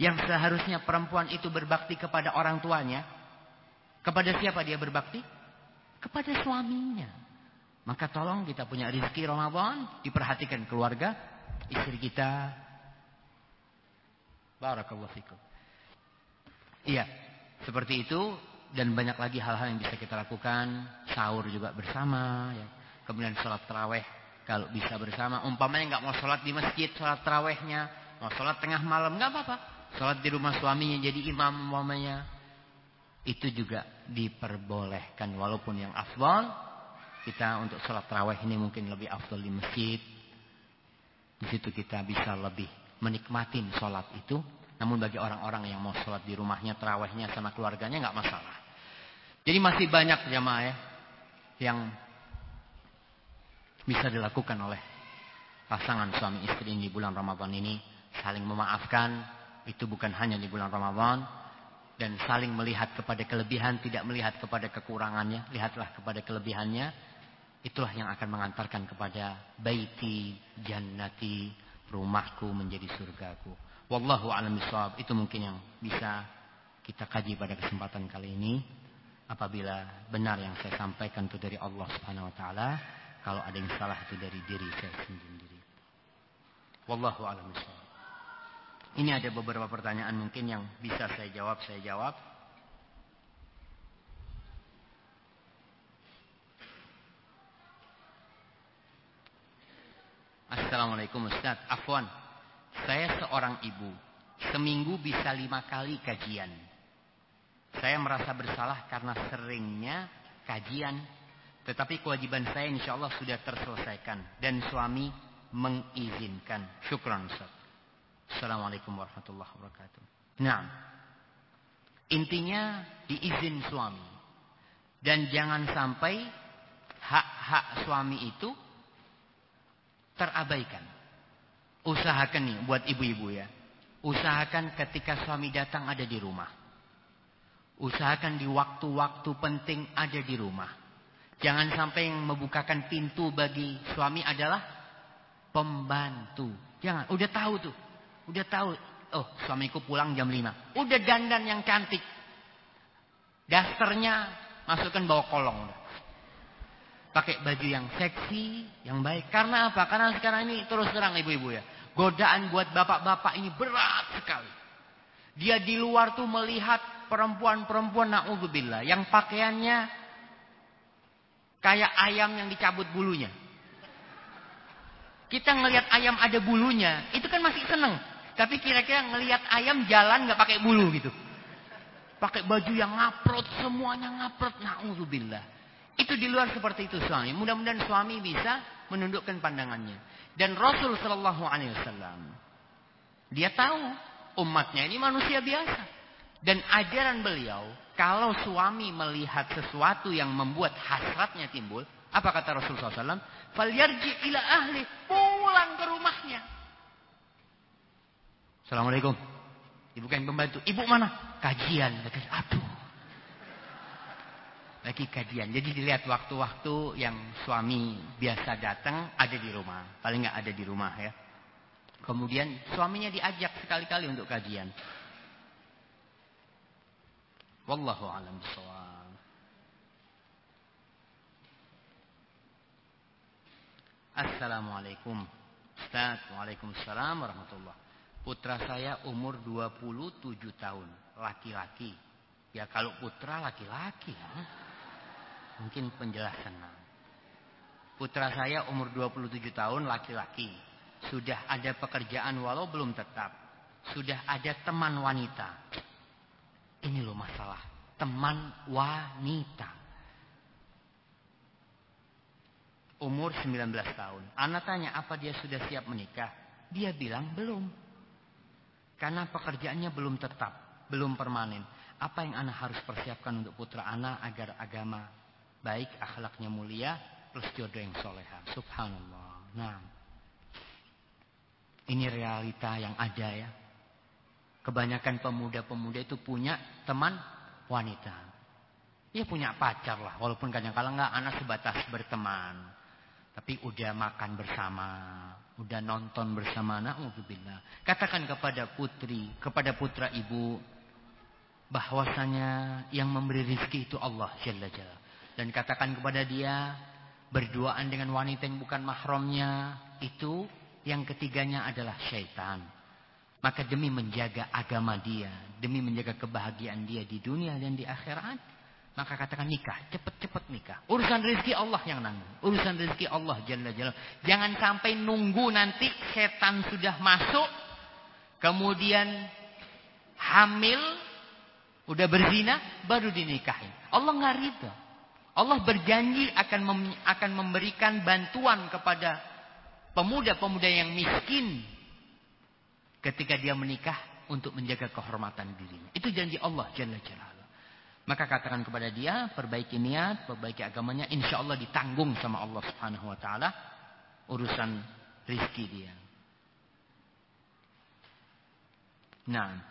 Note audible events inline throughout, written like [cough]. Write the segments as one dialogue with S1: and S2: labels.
S1: Yang seharusnya perempuan itu berbakti kepada orang tuanya. Kepada siapa dia berbakti? Kepada suaminya. Maka tolong kita punya rizki Ramadan. Diperhatikan keluarga. Istri kita. Barakallahu fikum. Iya. Seperti itu. Dan banyak lagi hal-hal yang bisa kita lakukan. Sahur juga bersama. Ya. Kemudian sholat terawih. Kalau bisa bersama. Umpamanya nggak mau sholat di masjid. Sholat terawihnya. Mau sholat tengah malam. nggak apa-apa. Sholat di rumah suaminya jadi imam umpamanya. Itu juga diperbolehkan. Walaupun yang afdal. Kita untuk sholat terawih ini mungkin lebih afdal di masjid. Di situ kita bisa lebih menikmatin sholat itu. Namun bagi orang-orang yang mau sholat di rumahnya, terawihnya sama keluarganya nggak masalah. Jadi masih banyak jamaah ya, yang bisa dilakukan oleh pasangan suami istri di bulan Ramadan ini. Saling memaafkan, itu bukan hanya di bulan Ramadan. Dan saling melihat kepada kelebihan, tidak melihat kepada kekurangannya. Lihatlah kepada kelebihannya. Itulah yang akan mengantarkan kepada baiti, jannati, rumahku menjadi surgaku. Wallahu a'lam bishawab. Itu mungkin yang bisa kita kaji pada kesempatan kali ini. Apabila benar yang saya sampaikan itu dari Allah Subhanahu wa taala, kalau ada yang salah itu dari diri saya sendiri. Wallahu a'lam bishawab. Ini ada beberapa pertanyaan mungkin yang bisa saya jawab, saya jawab. Assalamualaikum Ustaz. Afwan. Saya seorang ibu. Seminggu bisa lima kali kajian. Saya merasa bersalah karena seringnya kajian. Tetapi kewajiban saya insya Allah sudah terselesaikan. Dan suami mengizinkan. Syukran Ustaz. Assalamualaikum warahmatullahi wabarakatuh. Nah, intinya diizin suami. Dan jangan sampai hak-hak suami itu terabaikan. Usahakan nih buat ibu-ibu ya. Usahakan ketika suami datang ada di rumah. Usahakan di waktu-waktu penting ada di rumah. Jangan sampai yang membukakan pintu bagi suami adalah pembantu. Jangan, udah tahu tuh. Udah tahu, oh suamiku pulang jam 5. Udah dandan yang cantik. Dasternya masukkan bawa kolong. Pakai baju yang seksi, yang baik. Karena apa? Karena sekarang ini terus terang ibu-ibu ya. Godaan buat bapak-bapak ini berat sekali. Dia di luar tuh melihat perempuan-perempuan na'udzubillah. Yang pakaiannya kayak ayam yang dicabut bulunya. Kita ngelihat ayam ada bulunya, itu kan masih seneng. Tapi kira-kira ngelihat ayam jalan nggak pakai bulu gitu. Pakai baju yang ngaprot, semuanya ngaprot. Na'udzubillah. Itu di luar seperti itu suami. Mudah-mudahan suami bisa menundukkan pandangannya. Dan Rasul Shallallahu Alaihi Wasallam dia tahu umatnya ini manusia biasa. Dan ajaran beliau, kalau suami melihat sesuatu yang membuat hasratnya timbul, apa kata Rasul SAW? Falyarji ila ahli, pulang ke rumahnya. Assalamualaikum. Ibu kan pembantu. Ibu mana? Kajian. Aduh. Lagi kajian. Jadi dilihat waktu-waktu yang suami biasa datang ada di rumah. Paling nggak ada di rumah ya. Kemudian suaminya diajak sekali-kali untuk kajian. Wallahu a'lam bishawab. Assalamualaikum. Ustaz, Waalaikumsalam warahmatullahi Putra saya umur 27 tahun. Laki-laki. Ya kalau putra laki-laki. Ya. Mungkin penjelasan. Putra saya umur 27 tahun laki-laki. Sudah ada pekerjaan walau belum tetap. Sudah ada teman wanita. Ini loh masalah. Teman wanita. Umur 19 tahun. Anak tanya apa dia sudah siap menikah. Dia bilang belum. Karena pekerjaannya belum tetap, belum permanen. Apa yang anak harus persiapkan untuk putra anak agar agama baik, akhlaknya mulia, plus jodoh yang soleha. Subhanallah. Nah, ini realita yang ada ya. Kebanyakan pemuda-pemuda itu punya teman wanita. Dia punya pacar lah, walaupun kadang-kadang nggak anak sebatas berteman. Tapi udah makan bersama, Udah nonton bersama anak, na'udzubillah. Katakan kepada putri, kepada putra ibu, bahwasanya yang memberi rizki itu Allah Jalla Jalla. Dan katakan kepada dia, berduaan dengan wanita yang bukan mahramnya, itu yang ketiganya adalah syaitan. Maka demi menjaga agama dia, demi menjaga kebahagiaan dia di dunia dan di akhirat, maka katakan nikah, cepet-cepet nikah. Urusan rezeki Allah yang nanggung. Urusan rezeki Allah Jalla Jalla. Jangan sampai nunggu nanti setan sudah masuk. Kemudian hamil. Udah berzina. Baru dinikahin. Allah nggak rida. Allah berjanji akan mem akan memberikan bantuan kepada pemuda-pemuda yang miskin. Ketika dia menikah untuk menjaga kehormatan dirinya. Itu janji Allah Jalla Jalla. Maka katakan kepada dia, perbaiki niat, perbaiki agamanya, insya Allah ditanggung sama Allah Subhanahu Wa Taala urusan rizki dia. Nah,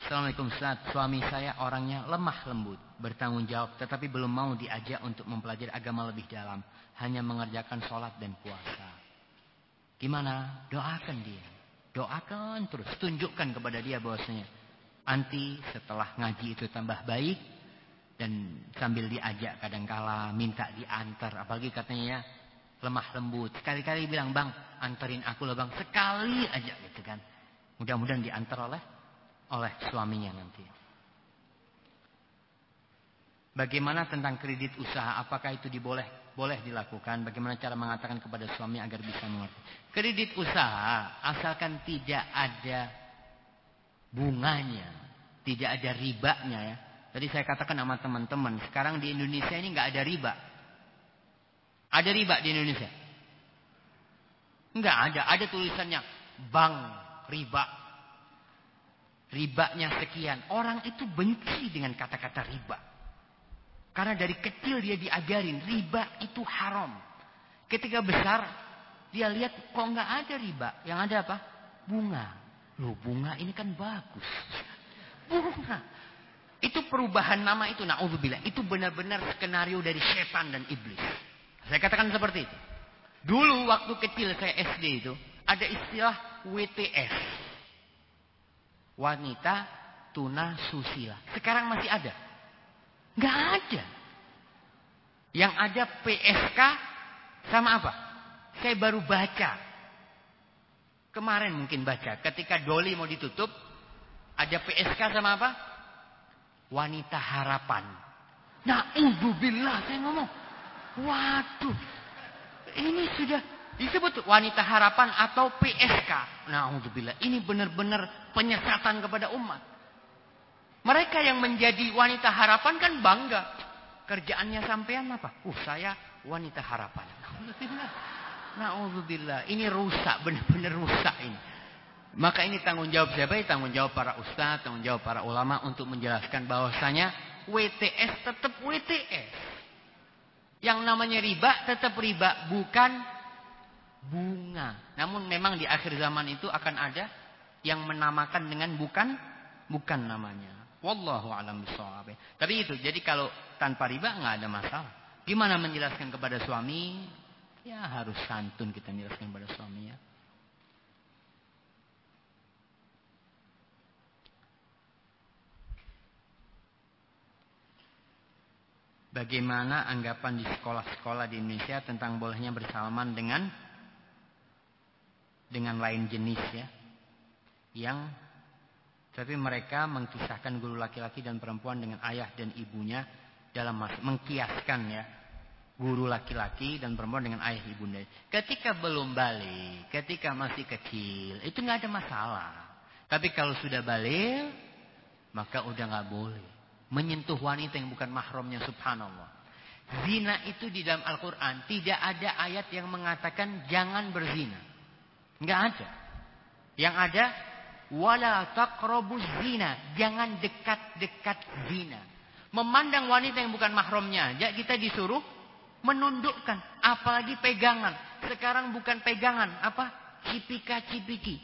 S1: Assalamualaikum Ustaz, suami saya orangnya lemah lembut, bertanggung jawab, tetapi belum mau diajak untuk mempelajari agama lebih dalam, hanya mengerjakan sholat dan puasa. Gimana? Doakan dia, doakan terus, tunjukkan kepada dia bahwasanya anti setelah ngaji itu tambah baik, dan sambil diajak kadangkala minta diantar. Apalagi katanya ya, lemah lembut. Sekali-kali bilang bang anterin aku lah bang. Sekali aja gitu kan. Mudah-mudahan diantar oleh oleh suaminya nanti. Bagaimana tentang kredit usaha? Apakah itu diboleh boleh dilakukan? Bagaimana cara mengatakan kepada suami agar bisa mengerti? Kredit usaha asalkan tidak ada bunganya tidak ada ribanya ya Tadi saya katakan sama teman-teman, sekarang di Indonesia ini nggak ada riba. Ada riba di Indonesia? Nggak ada. Ada tulisannya bank riba. Ribanya sekian. Orang itu benci dengan kata-kata riba. Karena dari kecil dia diajarin riba itu haram. Ketika besar dia lihat kok nggak ada riba. Yang ada apa? Bunga. Loh bunga ini kan bagus. [laughs] Bunga. Itu perubahan nama itu, na'udzubillah. Itu benar-benar skenario dari setan dan iblis. Saya katakan seperti itu. Dulu waktu kecil saya SD itu, ada istilah WTS. Wanita tuna susila. Sekarang masih ada? Nggak ada. Yang ada PSK sama apa? Saya baru baca. Kemarin mungkin baca. Ketika Doli mau ditutup, ada PSK sama apa? Wanita harapan. Nah, Na'udzubillah saya ngomong. Waduh. Ini sudah disebut wanita harapan atau PSK. Nah, Na'udzubillah. Ini benar-benar penyesatan kepada umat. Mereka yang menjadi wanita harapan kan bangga. Kerjaannya sampean apa? Uh, saya wanita harapan. Na'udzubillah. Na'udzubillah. Ini rusak, benar-benar rusak ini. Maka ini tanggung jawab siapa? Tanggung jawab para ustadz, tanggung jawab para ulama untuk menjelaskan bahwasanya WTS tetap WTS. Yang namanya riba tetap riba, bukan bunga. Namun memang di akhir zaman itu akan ada yang menamakan dengan bukan bukan namanya. Wallahu alam bishawab. Tapi itu, jadi kalau tanpa riba nggak ada masalah. Gimana menjelaskan kepada suami? Ya harus santun kita menjelaskan kepada suami ya. Bagaimana anggapan di sekolah-sekolah di Indonesia tentang bolehnya bersalaman dengan dengan lain jenis ya. Yang tapi mereka mengkisahkan guru laki-laki dan perempuan dengan ayah dan ibunya dalam mengkiaskan ya guru laki-laki dan perempuan dengan ayah ibunda. Ketika belum balik, ketika masih kecil, itu nggak ada masalah. Tapi kalau sudah balik, maka udah nggak boleh menyentuh wanita yang bukan mahramnya subhanallah. Zina itu di dalam Al-Quran tidak ada ayat yang mengatakan jangan berzina. Enggak ada. Yang ada wala taqrabuz zina, jangan dekat-dekat zina. Memandang wanita yang bukan mahramnya aja kita disuruh menundukkan, apalagi pegangan. Sekarang bukan pegangan, apa? Cipika-cipiki.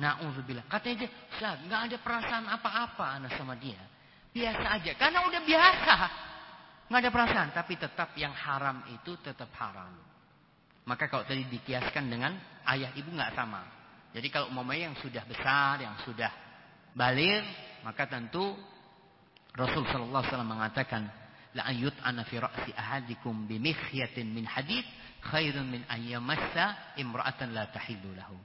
S1: Nauzubillah. Katanya dia, nggak ada perasaan apa-apa anak sama dia. Biasa aja. Karena udah biasa. Nggak ada perasaan. Tapi tetap yang haram itu tetap haram. Maka kalau tadi dikiaskan dengan ayah ibu nggak sama. Jadi kalau umpamanya yang sudah besar, yang sudah balir, maka tentu Rasul sallallahu alaihi wasallam mengatakan la ayut fi ra'si ahadikum bi mikhyatin min hadid khairun min ayyamassa imra'atan la tahillu lahu.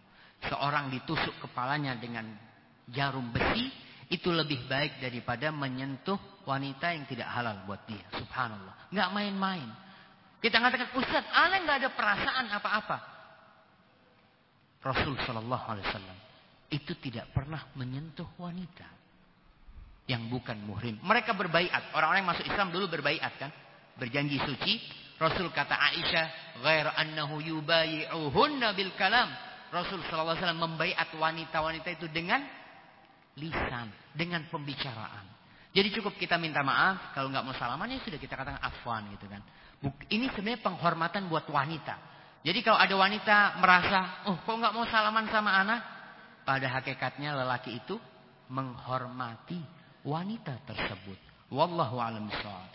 S1: Seorang ditusuk kepalanya dengan jarum besi itu lebih baik daripada menyentuh wanita yang tidak halal buat dia. Subhanallah. Nggak main-main. Kita mengatakan, Ustaz, Ale nggak ada perasaan apa-apa. Rasul Shallallahu Alaihi Wasallam itu tidak pernah menyentuh wanita yang bukan muhrim. Mereka berbaiat. Orang-orang yang masuk Islam dulu berbaiat kan, berjanji suci. Rasul kata Aisyah, "Ghair annahu yubayi'uhunna bil kalam." Rasul sallallahu alaihi wasallam membaiat wanita-wanita itu dengan lisan, dengan pembicaraan. Jadi cukup kita minta maaf, kalau nggak mau salaman ya sudah kita katakan afwan gitu kan. Ini sebenarnya penghormatan buat wanita. Jadi kalau ada wanita merasa, oh kok nggak mau salaman sama anak? Pada hakikatnya lelaki itu menghormati wanita tersebut. Wallahu a'lam bishawab.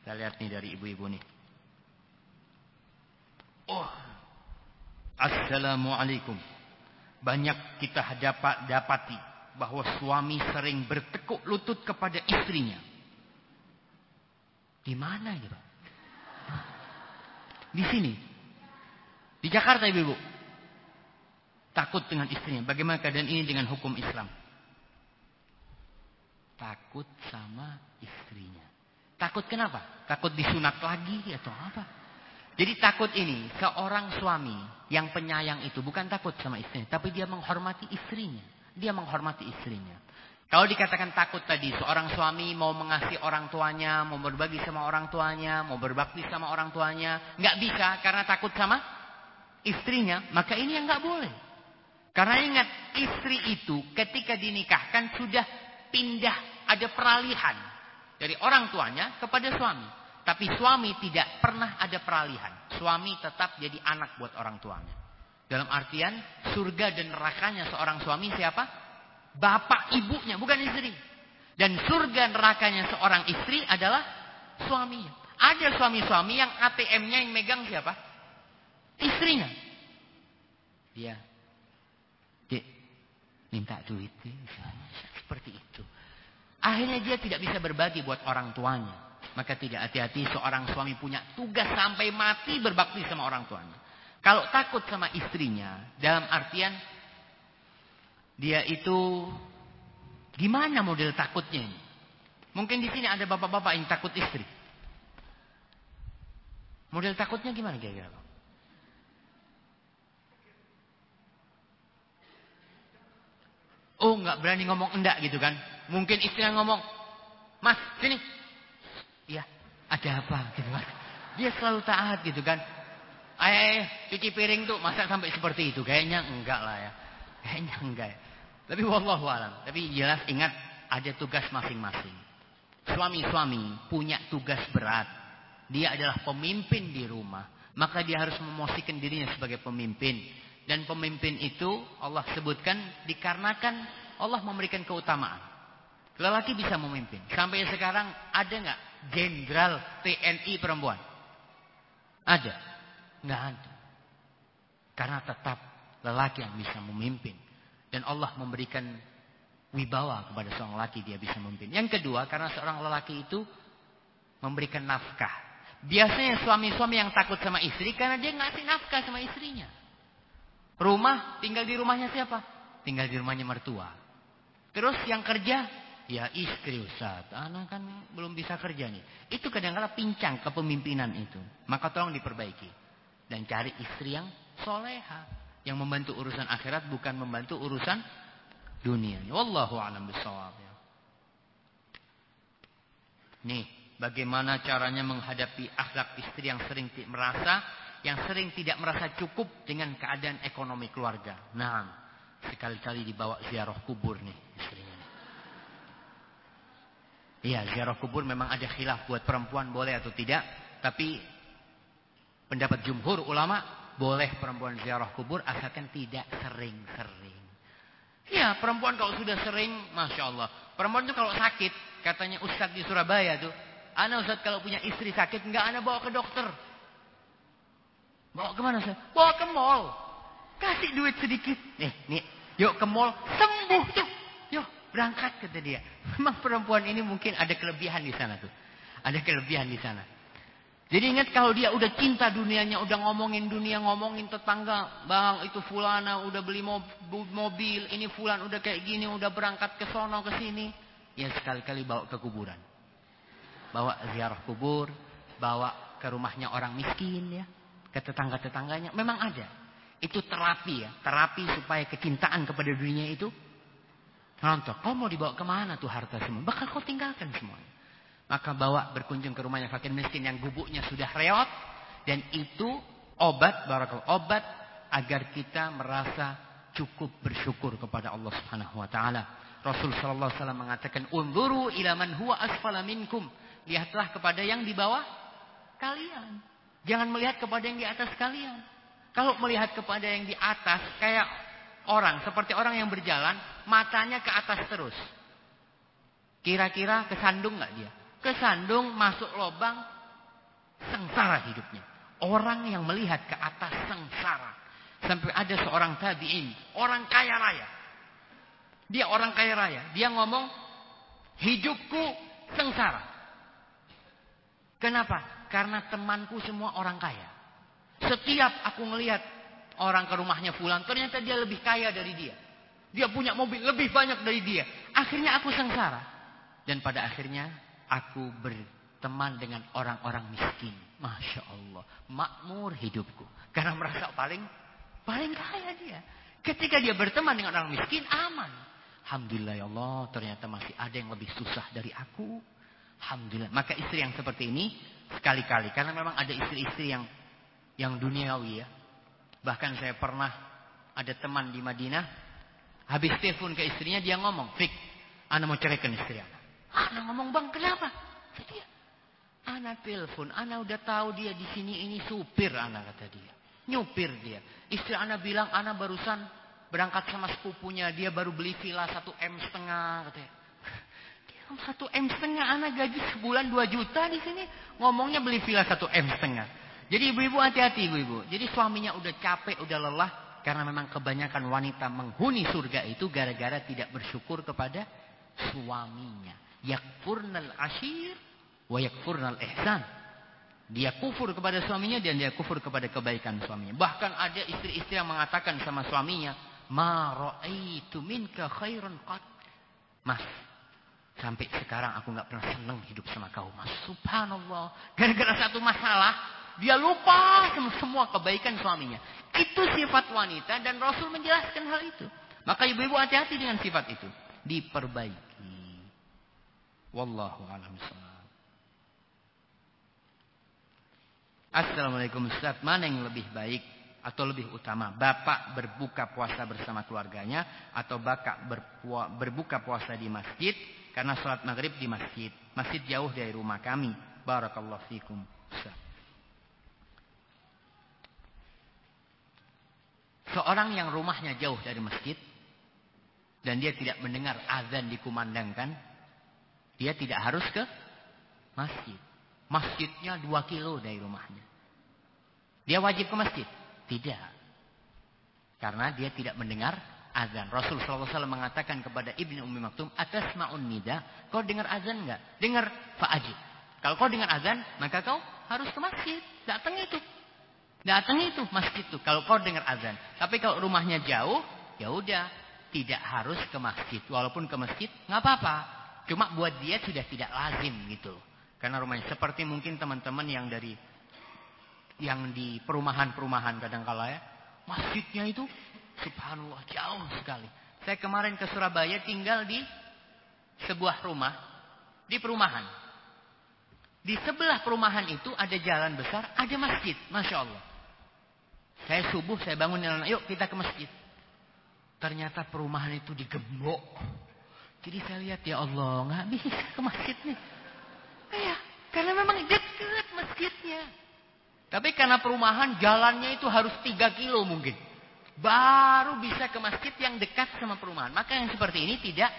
S1: Kita lihat nih dari ibu-ibu nih. Oh. Assalamualaikum. Banyak kita dapat dapati bahwa suami sering bertekuk lutut kepada istrinya. Di mana gitu? Di sini. Di Jakarta ibu-ibu. Takut dengan istrinya. Bagaimana keadaan ini dengan hukum Islam? Takut sama istrinya. Takut kenapa? Takut disunat lagi atau apa? Jadi takut ini seorang suami yang penyayang itu bukan takut sama istrinya, tapi dia menghormati istrinya. Dia menghormati istrinya. Kalau dikatakan takut tadi, seorang suami mau mengasihi orang tuanya, mau berbagi sama orang tuanya, mau berbakti sama orang tuanya, nggak bisa karena takut sama istrinya, maka ini yang nggak boleh. Karena ingat, istri itu ketika dinikahkan sudah pindah, ada peralihan dari orang tuanya kepada suami. Tapi suami tidak pernah ada peralihan. Suami tetap jadi anak buat orang tuanya. Dalam artian surga dan nerakanya seorang suami siapa? Bapak ibunya, bukan istri. Dan surga nerakanya seorang istri adalah suaminya. Ada suami-suami yang ATM-nya yang megang siapa? Istrinya. Dia, dia minta duit. [laughs] Seperti itu. Akhirnya dia tidak bisa berbagi buat orang tuanya. Maka tidak hati-hati seorang suami punya tugas sampai mati berbakti sama orang tuanya. Kalau takut sama istrinya, dalam artian dia itu gimana model takutnya ini? Mungkin di sini ada bapak-bapak yang takut istri. Model takutnya gimana kira-kira? Oh, nggak berani ngomong enggak gitu kan? Mungkin istrinya ngomong, Mas, sini. Ada apa gitu kan. Dia selalu taat gitu kan. Eh, cuci piring tuh masa sampai seperti itu? Kayaknya enggak lah ya. Kayaknya enggak ya. Tapi wallahu alam. Tapi jelas ingat ada tugas masing-masing. Suami-suami punya tugas berat. Dia adalah pemimpin di rumah. Maka dia harus memosikan dirinya sebagai pemimpin. Dan pemimpin itu Allah sebutkan dikarenakan Allah memberikan keutamaan. Lelaki bisa memimpin. Sampai sekarang ada nggak jenderal TNI perempuan? Ada. Nggak ada. Karena tetap lelaki yang bisa memimpin. Dan Allah memberikan wibawa kepada seorang lelaki dia bisa memimpin. Yang kedua, karena seorang lelaki itu memberikan nafkah. Biasanya suami-suami yang takut sama istri karena dia ngasih nafkah sama istrinya. Rumah, tinggal di rumahnya siapa? Tinggal di rumahnya mertua. Terus yang kerja, ya istri Ustaz. Anak kan belum bisa kerja nih. Itu kadang-kadang pincang kepemimpinan itu. Maka tolong diperbaiki. Dan cari istri yang soleha. Yang membantu urusan akhirat bukan membantu urusan dunia. Wallahu a'lam bishawab. Nih, bagaimana caranya menghadapi akhlak istri yang sering merasa yang sering tidak merasa cukup dengan keadaan ekonomi keluarga. Nah, sekali-kali dibawa ziarah kubur nih istrinya. Iya, ziarah kubur memang ada khilaf buat perempuan boleh atau tidak, tapi pendapat jumhur ulama boleh perempuan ziarah kubur asalkan tidak sering-sering. Iya, perempuan kalau sudah sering, masya Allah. Perempuan itu kalau sakit, katanya Ustadz di Surabaya tuh, Ana Ustadz kalau punya istri sakit, nggak Ana bawa ke dokter. Bawa ke mana saya? Bawa ke mall. Kasih duit sedikit. Nih, nih. Yuk ke mall. Sembuh tuh. Berangkat kata dia. Memang perempuan ini mungkin ada kelebihan di sana tuh. Ada kelebihan di sana. Jadi ingat kalau dia udah cinta dunianya, udah ngomongin dunia, ngomongin tetangga, bang itu fulana udah beli mobil, ini fulan udah kayak gini, udah berangkat ke sono ke sini, ya sekali-kali bawa ke kuburan, bawa ziarah kubur, bawa ke rumahnya orang miskin ya, ke tetangga-tetangganya, memang ada. Itu terapi ya, terapi supaya kecintaan kepada dunia itu rontok. Kau mau dibawa ke mana tuh harta semua? Bakal kau tinggalkan semuanya. Maka bawa berkunjung ke rumahnya fakir miskin yang gubuknya sudah reot. Dan itu obat, barakal obat agar kita merasa cukup bersyukur kepada Allah Subhanahu wa taala. Rasul sallallahu alaihi wasallam mengatakan, "Unzuru ila man huwa asfala minkum." Lihatlah kepada yang di bawah kalian. Jangan melihat kepada yang di atas kalian. Kalau melihat kepada yang di atas kayak orang, seperti orang yang berjalan, matanya ke atas terus. Kira-kira kesandung nggak dia? kesandung masuk lubang sengsara hidupnya. Orang yang melihat ke atas sengsara. Sampai ada seorang tabi'in, orang kaya raya. Dia orang kaya raya. Dia ngomong, hidupku sengsara. Kenapa? Karena temanku semua orang kaya. Setiap aku melihat orang ke rumahnya pulang, ternyata dia lebih kaya dari dia. Dia punya mobil lebih banyak dari dia. Akhirnya aku sengsara. Dan pada akhirnya aku berteman dengan orang-orang miskin. Masya Allah. Makmur hidupku. Karena merasa paling paling kaya dia. Ketika dia berteman dengan orang miskin, aman. Alhamdulillah ya Allah, ternyata masih ada yang lebih susah dari aku. Alhamdulillah. Maka istri yang seperti ini, sekali-kali. Karena memang ada istri-istri yang yang duniawi ya. Bahkan saya pernah ada teman di Madinah. Habis telepon ke istrinya, dia ngomong, Fik, Anda mau ceraikan istri Anda. Ana ngomong bang kenapa? Dia, Ana telepon, Ana udah tahu dia di sini ini supir Ana kata dia. Nyupir dia. Istri Ana bilang Ana barusan berangkat sama sepupunya. Dia baru beli villa satu M setengah katanya. Satu M setengah Ana gaji sebulan 2 juta di sini. Ngomongnya beli villa satu M setengah. Jadi ibu-ibu hati-hati ibu-ibu. Jadi suaminya udah capek, udah lelah. Karena memang kebanyakan wanita menghuni surga itu gara-gara tidak bersyukur kepada suaminya yakfurnal ashir wa yakfurnal ihsan. Dia kufur kepada suaminya dan dia kufur kepada kebaikan suaminya. Bahkan ada istri-istri yang mengatakan sama suaminya, "Ma ra'aitu minka khairan qat." Mas, sampai sekarang aku nggak pernah senang hidup sama kau, Mas. Subhanallah. Gara-gara satu masalah, dia lupa semua kebaikan suaminya. Itu sifat wanita dan Rasul menjelaskan hal itu. Maka ibu-ibu hati-hati dengan sifat itu. Diperbaiki. Wallahu a'lam Assalamualaikum Ustaz, mana yang lebih baik atau lebih utama? Bapak berbuka puasa bersama keluarganya atau bapak berbuka puasa di masjid karena sholat maghrib di masjid. Masjid jauh dari rumah kami. Barakallahu fikum. Ustaz. Seorang yang rumahnya jauh dari masjid dan dia tidak mendengar azan dikumandangkan, dia tidak harus ke masjid. Masjidnya dua kilo dari rumahnya. Dia wajib ke masjid? Tidak. Karena dia tidak mendengar azan. Rasul SAW mengatakan kepada Ibnu Ummi Maktum, atas ma'un nida, kau dengar azan enggak? Dengar fa'ajib. Kalau kau dengar azan, maka kau harus ke masjid. Datang itu. Datang itu masjid itu. Kalau kau dengar azan. Tapi kalau rumahnya jauh, ya udah, tidak harus ke masjid. Walaupun ke masjid, nggak apa-apa. Cuma buat dia sudah tidak lazim gitu. Karena rumahnya seperti mungkin teman-teman yang dari yang di perumahan-perumahan kadang kala ya, masjidnya itu subhanallah jauh sekali. Saya kemarin ke Surabaya tinggal di sebuah rumah di perumahan. Di sebelah perumahan itu ada jalan besar, ada masjid, masya Allah. Saya subuh saya bangun anak, yuk kita ke masjid. Ternyata perumahan itu digembok. Jadi saya lihat ya Allah nggak bisa ke masjid nih. Ya, karena memang dekat masjidnya. Tapi karena perumahan jalannya itu harus 3 kilo mungkin. Baru bisa ke masjid yang dekat sama perumahan. Maka yang seperti ini tidak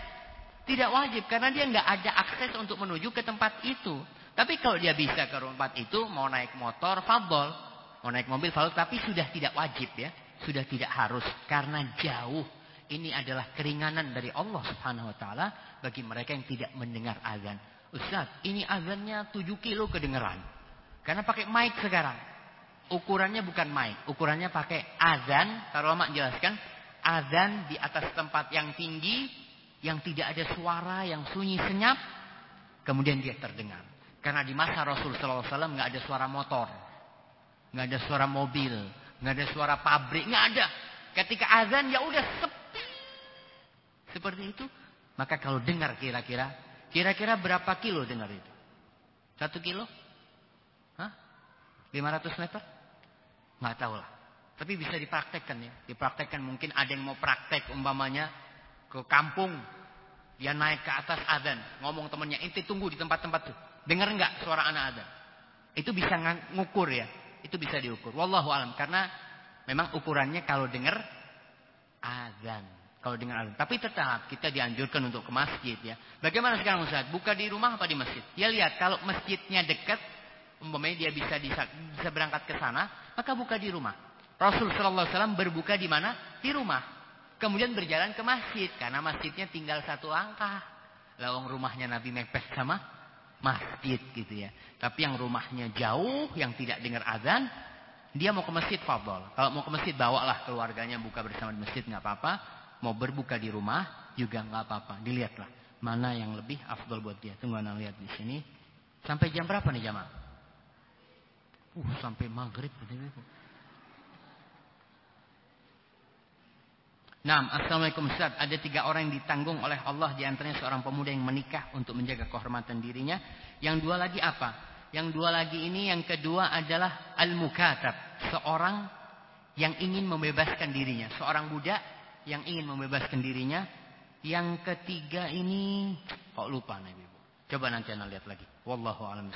S1: tidak wajib karena dia nggak ada akses untuk menuju ke tempat itu. Tapi kalau dia bisa ke tempat itu mau naik motor, fabel. Mau naik mobil tapi sudah tidak wajib ya. Sudah tidak harus karena jauh. Ini adalah keringanan dari Allah Subhanahu wa taala bagi mereka yang tidak mendengar azan. Ustaz, ini azannya 7 kilo kedengeran. Karena pakai mic sekarang. Ukurannya bukan mic, ukurannya pakai azan. Para ulama jelaskan, azan di atas tempat yang tinggi yang tidak ada suara, yang sunyi senyap, kemudian dia terdengar. Karena di masa Rasul SAW nggak ada suara motor, nggak ada suara mobil, nggak ada suara pabrik, nggak ada. Ketika azan ya udah sepi, seperti itu. Maka kalau dengar kira-kira, kira-kira berapa kilo dengar itu? Satu kilo? Hah? 500 meter? Nggak tahu lah. Tapi bisa dipraktekkan ya. Dipraktekkan mungkin ada yang mau praktek umpamanya ke kampung. Dia naik ke atas azan. Ngomong temennya, inti tunggu di tempat-tempat tuh. Dengar nggak suara anak azan? Itu bisa ngukur ya. Itu bisa diukur. Wallahu alam. Karena memang ukurannya kalau dengar azan. Kalau dengar azan. Tapi tetap kita dianjurkan untuk ke masjid ya. Bagaimana sekarang Ustaz? Buka di rumah apa di masjid? Ya lihat kalau masjidnya dekat. Umpamanya dia bisa, bisa berangkat ke sana. Maka buka di rumah. Rasul Shallallahu Alaihi berbuka di mana? Di rumah. Kemudian berjalan ke masjid karena masjidnya tinggal satu langkah. Lawang rumahnya Nabi mepet sama masjid gitu ya. Tapi yang rumahnya jauh, yang tidak dengar azan, dia mau ke masjid fabel. Kalau mau ke masjid bawalah keluarganya buka bersama di masjid nggak apa-apa. Mau berbuka di rumah juga nggak apa-apa. Dilihatlah mana yang lebih afdol buat dia. Tunggu anda lihat di sini. Sampai jam berapa nih jamaah? Uh, sampai maghrib. Nah, Assalamualaikum Ustaz. Ada tiga orang yang ditanggung oleh Allah. Di antaranya seorang pemuda yang menikah untuk menjaga kehormatan dirinya. Yang dua lagi apa? Yang dua lagi ini, yang kedua adalah Al-Mukatab. Seorang yang ingin membebaskan dirinya. Seorang budak yang ingin membebaskan dirinya. Yang ketiga ini, kok lupa nih Ibu. Coba nanti anda lihat lagi. Wallahu a'lam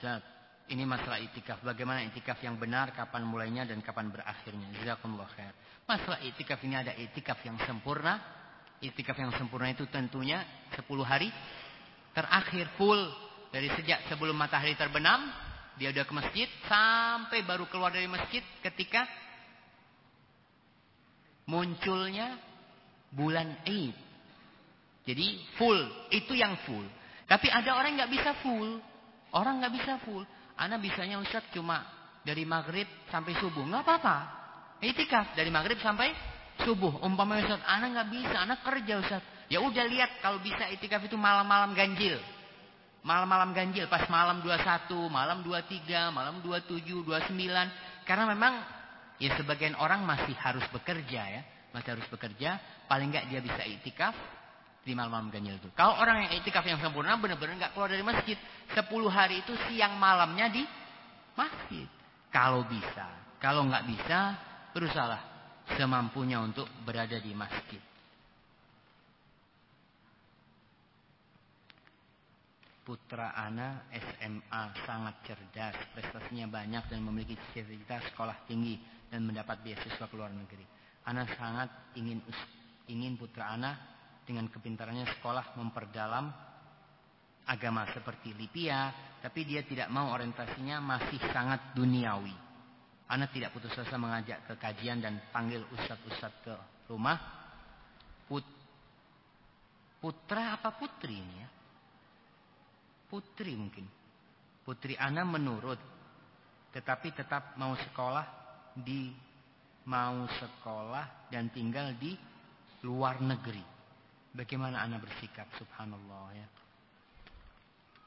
S1: Ustaz, ini masalah itikaf. Bagaimana itikaf yang benar, kapan mulainya dan kapan berakhirnya. Jazakumullah khair. Masalah itikaf ini ada itikaf yang sempurna. Itikaf yang sempurna itu tentunya 10 hari. Terakhir full dari sejak sebelum matahari terbenam. Dia udah ke masjid sampai baru keluar dari masjid ketika munculnya bulan Eid. Jadi full, itu yang full. Tapi ada orang nggak bisa full. Orang nggak bisa full. Anak bisanya Ustaz cuma dari maghrib sampai subuh. nggak apa-apa. Itikaf dari maghrib sampai subuh. Umpamanya Ustaz, anak nggak bisa, anak kerja Ustaz. Ya udah lihat kalau bisa itikaf itu malam-malam ganjil. Malam-malam ganjil pas malam 21, malam 23, malam 27, 29. Karena memang ya sebagian orang masih harus bekerja ya. Masih harus bekerja, paling nggak dia bisa itikaf di malam-malam ganjil itu. Kalau orang yang itikaf yang sempurna benar-benar nggak keluar dari masjid. Sepuluh hari itu siang malamnya di masjid. Kalau bisa. Kalau nggak bisa, berusaha semampunya untuk berada di masjid. Putra Ana SMA sangat cerdas, prestasinya banyak dan memiliki cita-cita sekolah tinggi dan mendapat beasiswa ke luar negeri. Ana sangat ingin ingin putra Ana dengan kepintarannya sekolah memperdalam agama seperti Lipia, tapi dia tidak mau orientasinya masih sangat duniawi. Anak tidak putus asa mengajak ke kajian dan panggil ustadz-ustadz ke rumah. Put, putra apa putri ini ya? Putri mungkin. Putri Ana menurut, tetapi tetap mau sekolah di mau sekolah dan tinggal di luar negeri. Bagaimana anak bersikap subhanallah ya.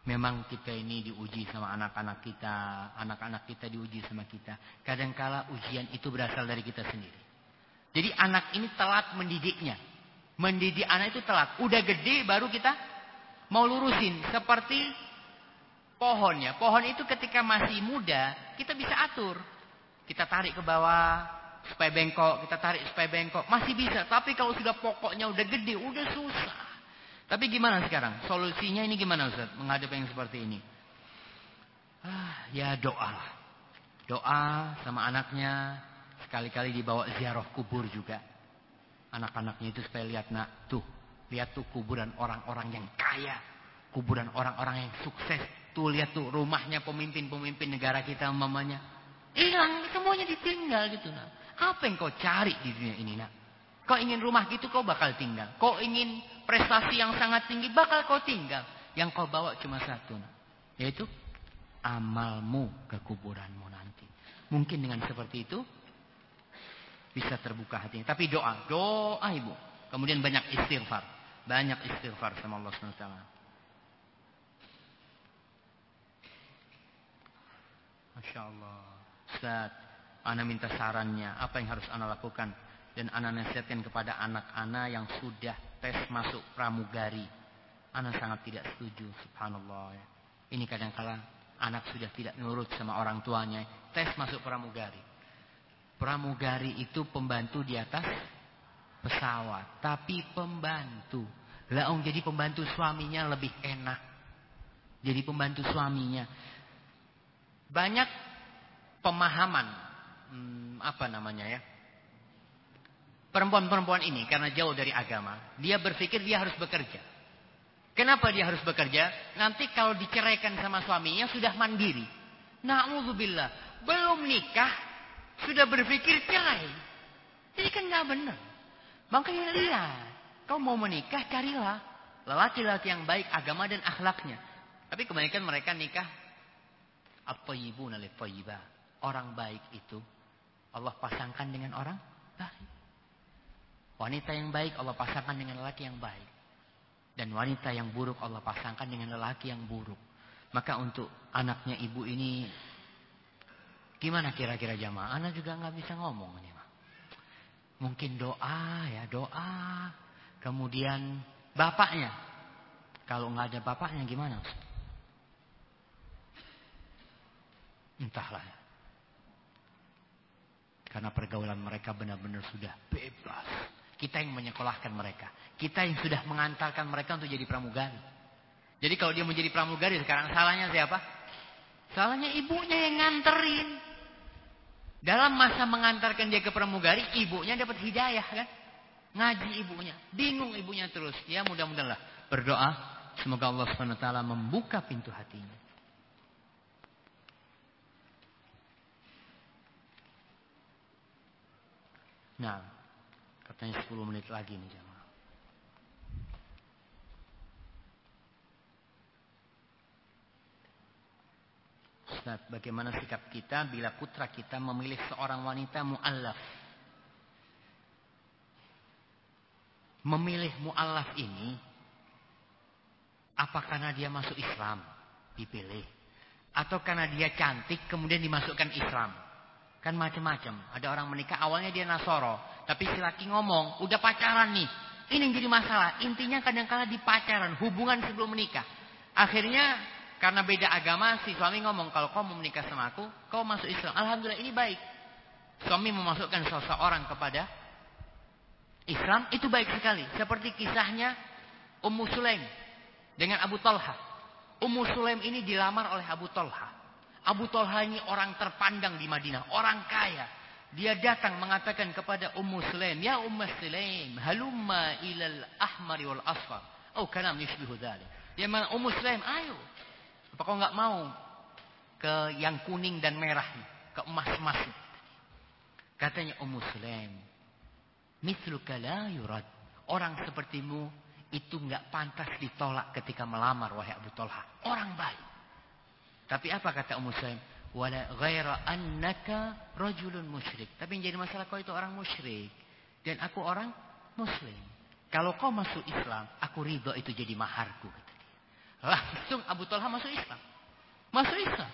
S1: Memang kita ini diuji sama anak-anak kita, anak-anak kita diuji sama kita. Kadangkala ujian itu berasal dari kita sendiri. Jadi anak ini telat mendidiknya. Mendidik anak itu telat. Udah gede baru kita mau lurusin. Seperti pohonnya. Pohon itu ketika masih muda, kita bisa atur. Kita tarik ke bawah, supaya bengkok, kita tarik supaya bengkok. Masih bisa, tapi kalau sudah pokoknya udah gede, udah susah. Tapi gimana sekarang? Solusinya ini gimana Ustaz? Menghadapi yang seperti ini. Ah, ya doa lah. Doa sama anaknya. Sekali-kali dibawa ziarah kubur juga. Anak-anaknya itu supaya lihat nak. Tuh, Lihat tuh kuburan orang-orang yang kaya. Kuburan orang-orang yang sukses. Tuh lihat tuh rumahnya pemimpin-pemimpin negara kita mamanya. Hilang, semuanya ditinggal gitu nah. Apa yang kau cari di dunia ini nak? Kau ingin rumah gitu kau bakal tinggal. Kau ingin prestasi yang sangat tinggi bakal kau tinggal. Yang kau bawa cuma satu nak. Yaitu amalmu ke kuburanmu nanti. Mungkin dengan seperti itu bisa terbuka hatinya. Tapi doa, doa ibu. Kemudian banyak istighfar. Banyak istighfar sama Allah SWT. Masya Allah. Ustaz, Ana minta sarannya. Apa yang harus Ana lakukan? Dan Ana nasihatkan kepada anak-anak yang sudah tes masuk pramugari. Ana sangat tidak setuju. Subhanallah. Ya. Ini kadang-kala anak sudah tidak nurut sama orang tuanya. Tes masuk pramugari. Pramugari itu pembantu di atas pesawat. Tapi pembantu. Lah jadi pembantu suaminya lebih enak. Jadi pembantu suaminya. Banyak pemahaman. Hmm, apa namanya ya. Perempuan-perempuan ini karena jauh dari agama. Dia berpikir dia harus bekerja. Kenapa dia harus bekerja? Nanti kalau diceraikan sama suaminya sudah mandiri. Na'udzubillah. Belum nikah. Sudah berpikir cerai. Jadi kan nggak benar. Makanya lihat. Kau mau menikah carilah. Lelaki-lelaki yang baik agama dan akhlaknya. Tapi kebanyakan mereka nikah. At-tayyibuna lit-tayyibah. Orang baik itu. Allah pasangkan dengan orang baik. Wanita yang baik Allah pasangkan dengan lelaki yang baik. Dan wanita yang buruk Allah pasangkan dengan lelaki yang buruk. Maka untuk anaknya ibu ini gimana kira-kira jamaah? Anak juga nggak bisa ngomong ini Mungkin doa ya doa. Kemudian bapaknya. Kalau nggak ada bapaknya gimana? Entahlah. Karena pergaulan mereka benar-benar sudah bebas. Kita yang menyekolahkan mereka. Kita yang sudah mengantarkan mereka untuk jadi pramugari. Jadi kalau dia menjadi pramugari sekarang salahnya siapa? Salahnya ibunya yang nganterin. Dalam masa mengantarkan dia ke pramugari, ibunya dapat hidayah kan? Ngaji ibunya. Bingung ibunya terus. Ya mudah-mudahan lah. Berdoa. Semoga Allah SWT membuka pintu hatinya. Nah, Katanya 10 menit lagi nih jamaah. Ustaz, bagaimana sikap kita bila putra kita memilih seorang wanita mu'allaf? Memilih mu'allaf ini, apa karena dia masuk Islam? Dipilih. Atau karena dia cantik kemudian dimasukkan Islam? Kan macam-macam. Ada orang menikah awalnya dia Nasoro. Tapi si laki ngomong, udah pacaran nih. Ini yang jadi masalah. Intinya kadang-kala di pacaran, hubungan sebelum menikah. Akhirnya karena beda agama, si suami ngomong, kalau kau mau menikah sama aku, kau masuk Islam. Alhamdulillah ini baik. Suami memasukkan seseorang kepada Islam, itu baik sekali. Seperti kisahnya Ummu Sulaim dengan Abu Talha. Ummu Sulaim ini dilamar oleh Abu Talha. Abu Talha ini orang terpandang di Madinah, orang kaya. Dia datang mengatakan kepada Ummu Sulaim, "Ya Ummu Sulaim, halumma ilal ahmari wal asfar." Oh, kalam yusbihu dzalik. Dia mengatakan, "Ummu Sulaim, ayo. Apa kau enggak mau ke yang kuning dan merah ke emas-emas?" Katanya Ummu Sulaim, "Mithluka la yurad." Orang sepertimu itu enggak pantas ditolak ketika melamar wahai Abu Talha. Orang baik. Tapi apa kata Ummu Sulaim? wala ghaira annaka rajulun musyrik. Tapi yang jadi masalah kau itu orang musyrik dan aku orang muslim. Kalau kau masuk Islam, aku ridho itu jadi maharku kata dia. Langsung Abu Talha masuk Islam. Masuk Islam.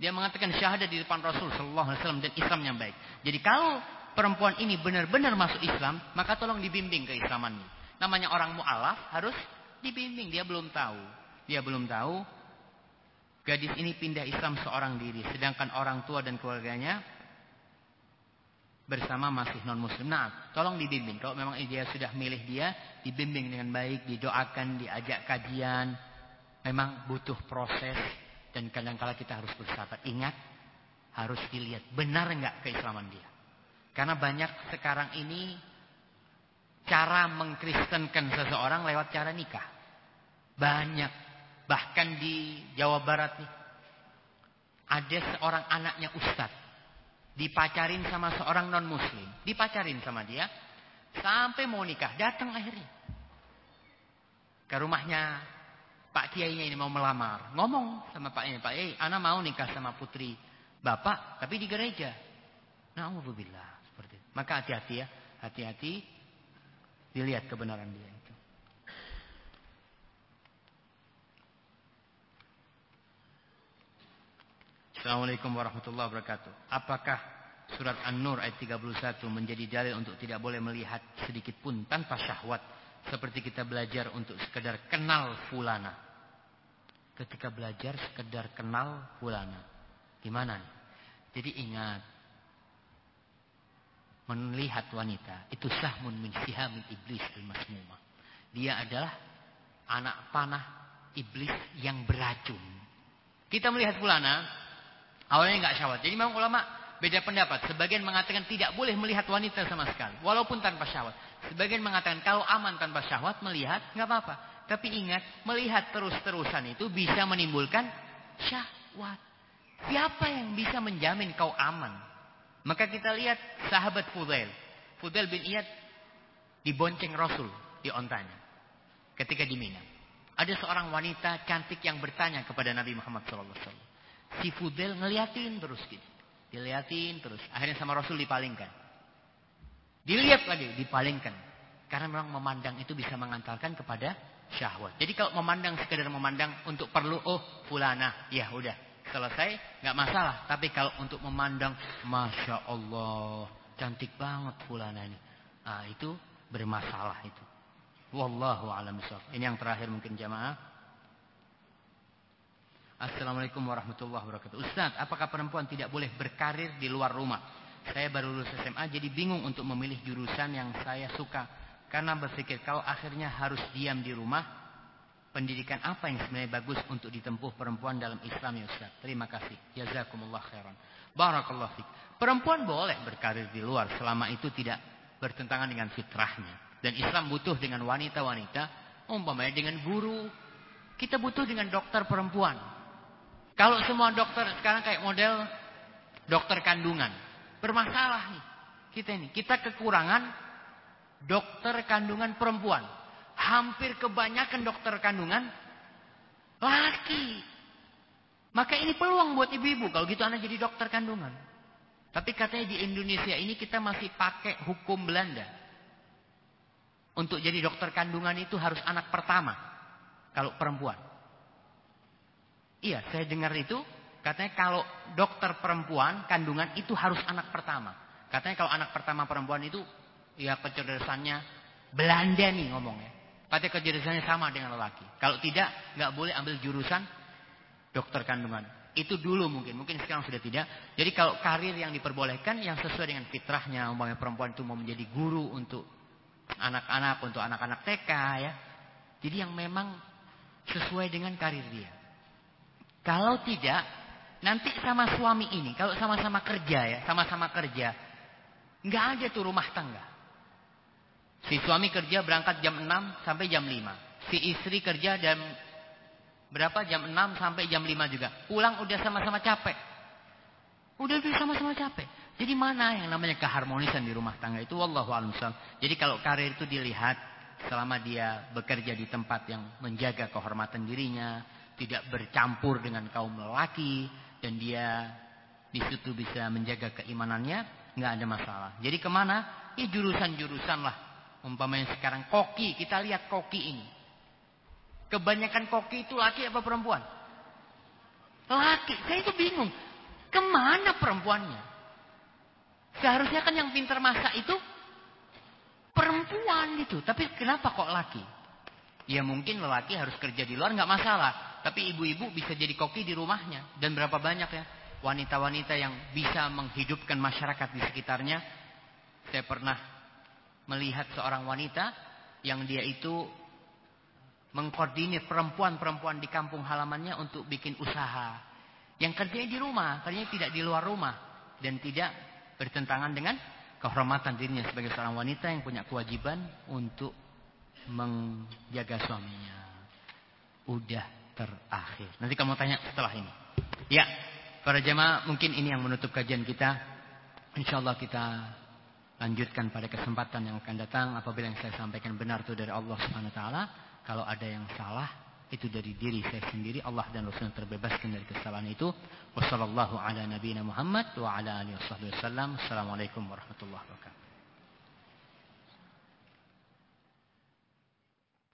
S1: Dia mengatakan syahadat di depan Rasul sallallahu alaihi wasallam dan Islam yang baik. Jadi kalau perempuan ini benar-benar masuk Islam, maka tolong dibimbing keislamannya. Namanya orang mualaf harus dibimbing, dia belum tahu. Dia belum tahu Gadis ini pindah Islam seorang diri. Sedangkan orang tua dan keluarganya bersama masih non muslim. Nah, tolong dibimbing. Kalau memang dia sudah milih dia, dibimbing dengan baik, didoakan, diajak kajian. Memang butuh proses dan kadang-kala kita harus bersabar. Ingat, harus dilihat benar enggak keislaman dia. Karena banyak sekarang ini cara mengkristenkan seseorang lewat cara nikah. Banyak. Bahkan di Jawa Barat nih. Ada seorang anaknya ustadz. Dipacarin sama seorang non muslim. Dipacarin sama dia. Sampai mau nikah. Datang akhirnya. Ke rumahnya Pak Kiainya ini mau melamar. Ngomong sama Pak ini. Pak Kiai, anak mau nikah sama putri Bapak. Tapi di gereja. Na'udzubillah. Seperti itu. Maka hati-hati ya. Hati-hati. Dilihat kebenaran dia itu. Assalamualaikum warahmatullahi wabarakatuh. Apakah surat An-Nur ayat 31 menjadi dalil untuk tidak boleh melihat sedikit pun tanpa syahwat seperti kita belajar untuk sekedar kenal fulana. Ketika belajar sekedar kenal fulana. Gimana? Jadi ingat melihat wanita itu sahmun min sihamil iblis al-masmumah. Dia adalah anak panah iblis yang beracun. Kita melihat fulana, awalnya nggak syahwat. Jadi memang ulama beda pendapat. Sebagian mengatakan tidak boleh melihat wanita sama sekali, walaupun tanpa syahwat. Sebagian mengatakan kalau aman tanpa syahwat melihat nggak apa-apa. Tapi ingat, melihat terus-terusan itu bisa menimbulkan syahwat. Siapa yang bisa menjamin kau aman? Maka kita lihat sahabat Fudail. Fudail bin Iyad dibonceng Rasul di ontanya. Ketika di Mina. Ada seorang wanita cantik yang bertanya kepada Nabi Muhammad SAW. Si Fudail ngeliatin terus gitu. Diliatin terus. Akhirnya sama Rasul dipalingkan. Dilihat lagi, dipalingkan. Karena memang memandang itu bisa mengantarkan kepada syahwat. Jadi kalau memandang sekedar memandang untuk perlu, oh fulana, ya udah selesai, nggak masalah. Tapi kalau untuk memandang, masya Allah, cantik banget fulana ini, nah, itu bermasalah itu. Wallahu a'lam Ini yang terakhir mungkin jamaah. Assalamualaikum warahmatullahi wabarakatuh. Ustaz, apakah perempuan tidak boleh berkarir di luar rumah? Saya baru lulus SMA jadi bingung untuk memilih jurusan yang saya suka. Karena berpikir kalau akhirnya harus diam di rumah, pendidikan apa yang sebenarnya bagus untuk ditempuh perempuan dalam Islam ya Ustaz? Terima kasih. Jazakumullah khairan. Barakallah fik. Perempuan boleh berkarir di luar selama itu tidak bertentangan dengan fitrahnya. Dan Islam butuh dengan wanita-wanita, umpamanya dengan guru. Kita butuh dengan dokter perempuan. Kalau semua dokter sekarang kayak model dokter kandungan. Bermasalah nih. Kita ini, kita kekurangan dokter kandungan perempuan hampir kebanyakan dokter kandungan laki. Maka ini peluang buat ibu-ibu kalau gitu anak jadi dokter kandungan. Tapi katanya di Indonesia ini kita masih pakai hukum Belanda. Untuk jadi dokter kandungan itu harus anak pertama. Kalau perempuan. Iya, saya dengar itu. Katanya kalau dokter perempuan kandungan itu harus anak pertama. Katanya kalau anak pertama perempuan itu. Ya kecerdasannya Belanda nih ngomongnya. Katanya kecerdasannya sama dengan lelaki. Kalau tidak, nggak boleh ambil jurusan dokter kandungan. Itu dulu mungkin, mungkin sekarang sudah tidak. Jadi kalau karir yang diperbolehkan yang sesuai dengan fitrahnya, umpamanya perempuan itu mau menjadi guru untuk anak-anak, untuk anak-anak TK ya. Jadi yang memang sesuai dengan karir dia. Kalau tidak, nanti sama suami ini, kalau sama-sama kerja ya, sama-sama kerja, nggak ada tuh rumah tangga. Si suami kerja berangkat jam 6 sampai jam 5. Si istri kerja jam berapa? Jam 6 sampai jam 5 juga. Pulang udah sama-sama capek. Udah sama-sama capek. Jadi mana yang namanya keharmonisan di rumah tangga itu wallahu a'lam Jadi kalau karir itu dilihat selama dia bekerja di tempat yang menjaga kehormatan dirinya, tidak bercampur dengan kaum lelaki dan dia di situ bisa menjaga keimanannya, nggak ada masalah. Jadi ke mana? Ya jurusan-jurusan lah Umpamanya sekarang koki, kita lihat koki ini. Kebanyakan koki itu laki apa perempuan? Laki. Saya itu bingung. Ke mana perempuannya? Seharusnya kan yang pintar masak itu perempuan gitu. Tapi kenapa kok laki? Ya mungkin lelaki harus kerja di luar nggak masalah. Tapi ibu-ibu bisa jadi koki di rumahnya. Dan berapa banyak ya wanita-wanita yang bisa menghidupkan masyarakat di sekitarnya. Saya pernah melihat seorang wanita yang dia itu mengkoordinir perempuan-perempuan di kampung halamannya untuk bikin usaha. Yang kerjanya di rumah, kerjanya tidak di luar rumah dan tidak bertentangan dengan kehormatan dirinya sebagai seorang wanita yang punya kewajiban untuk menjaga suaminya. Udah terakhir. Nanti kamu tanya setelah ini. Ya, para jemaah mungkin ini yang menutup kajian kita. Insya Allah kita lanjutkan pada kesempatan yang akan datang apabila yang saya sampaikan benar itu dari Allah Subhanahu wa taala. Kalau ada yang salah itu dari diri saya sendiri Allah dan Rasul terbebaskan dari kesalahan itu wasallallahu ala nabiyina Muhammad wa ala alihi wasallam assalamualaikum warahmatullahi wabarakatuh